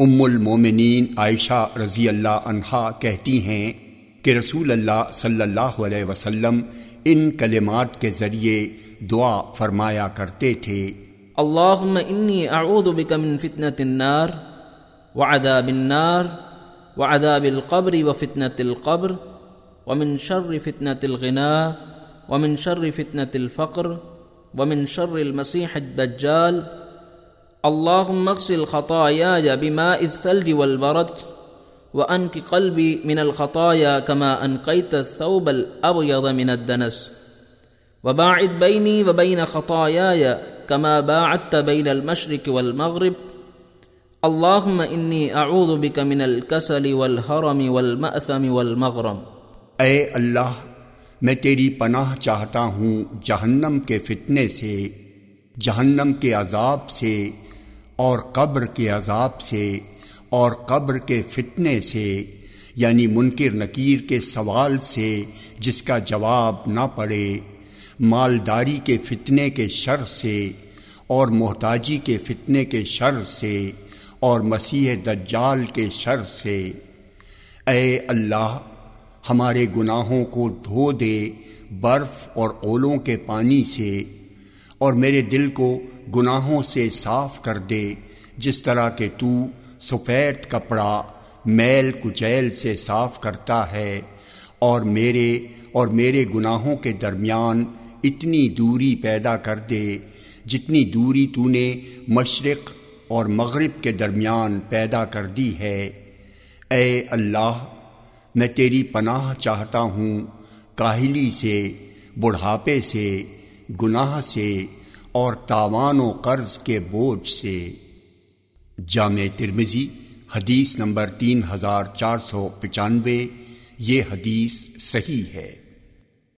ام المومنین عائشہ رضی اللہ عنہا کہتی ہیں کہ رسول اللہ صلی اللہ علیہ وسلم ان کلمات کے ذریعے دعا فرمایا کرتے تھے۔ اللہم انی اعوذ بک من فتنة النار وعذاب النار وعذاب القبر وفتنة القبر ومن شر فتنة الغناء ومن شر فتنة الفقر ومن شر المسيح الدجال اللهم اغسل خطاياي بماء الثلج والبرد وأنك قلبي من الخطايا كما أنقيت الثوب الأبيض من الدنس. وباعد بيني وبين خطاياي كما باعدت بين المشرق والمغرب. اللهم إني أعوذ بك من الكسل والهرم والمأثم والمغرم. اے اللہ میں تیری پناہ چاہتا ہوں جہنم کے فتنے سے جہنم کے عذاب سے اور قبر کے عذاب سے اور قبر کے فتنے سے یعنی منکر نکیر کے سوال سے جس کا جواب نہ پڑے، مالداری کے فتنے کے شر سے اور محتاجی کے فتنے کے شر سے اور مسیح دجال کے شر سے۔ اے اللہ، ہمارے گناہوں کو دھو دے برف اور اولوں کے پانی سے۔ اور میرے دل کو گناہوں سے صاف کر دے۔ جس طرح کہ تو سفید کپڑا میل کچیل سے صاف کرتا ہے، اور میرے اور میرے گناہوں کے درمیان اتنی دوری پیدا کر دے۔ جتنی دوری تو نے مشرق اور مغرب کے درمیان پیدا کر دی ہے۔ اے اللہ، میں تیری پناہ چاہتا ہوں، کاہلی سے، بڑھاپے سے۔ گناہ سے اور تاوان و قرض کے بوجھ سے۔ جامع ترمزی حدیث نمبر تین ہزار چار سو پچانوے، یہ حدیث صحیح ہے۔